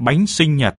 bánh sinh nhật.